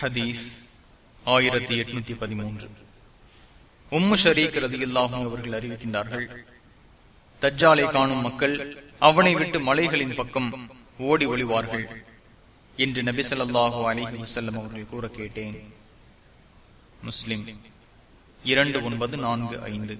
ஹதீஸ் ஆயிரத்தி எட்நூத்தி பதிமூன்று. உம்மு ஷரீக் ரதியில்லாகும் அவர்கள் அறிவிக்கின்றார்கள் தஜ்ஜாலை காணும் மக்கள் அவனை விட்டு மலைகளின் பக்கம் ஓடி ஒளிவார்கள் என்று நபி ஸல்லல்லாஹு அலைஹி வஸல்லம் அவர்கள் கூற கேட்டேன். முஸ்லிம் இரண்டு ஒன்பது நான்கு ஐந்து.